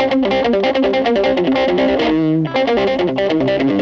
Thank you.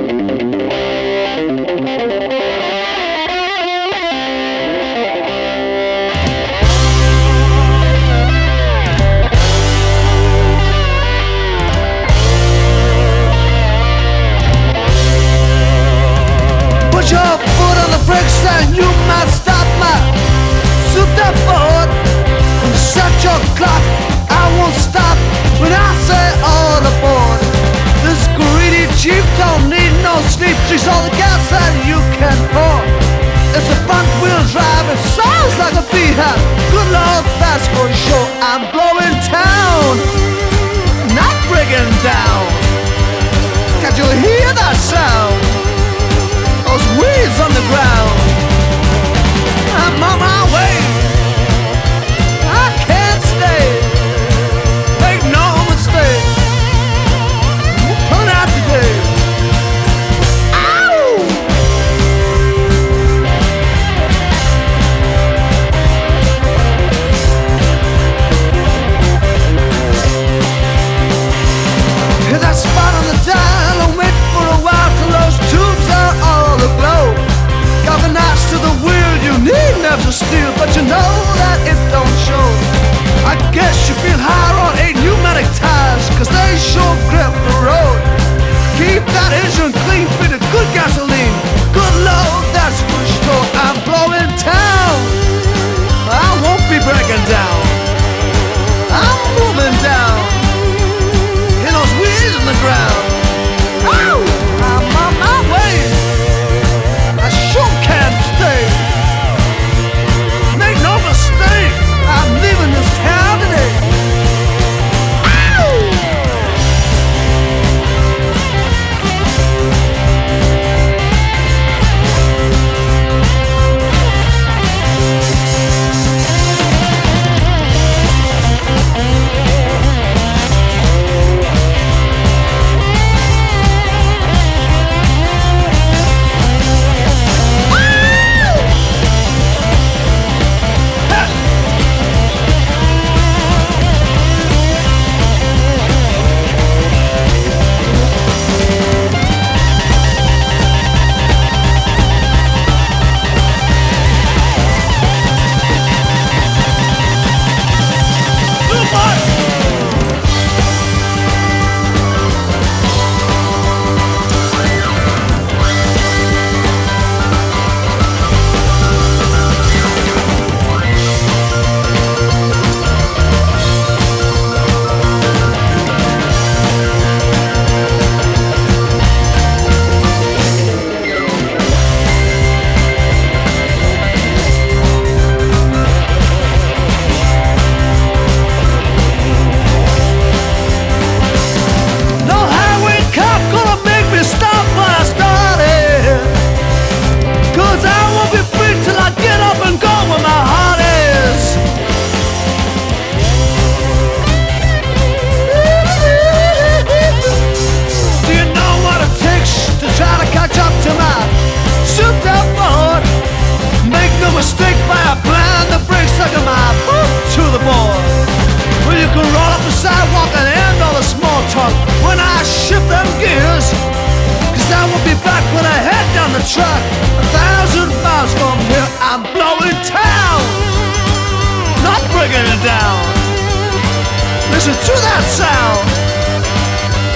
to that sound.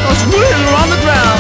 Those wheels are on the ground.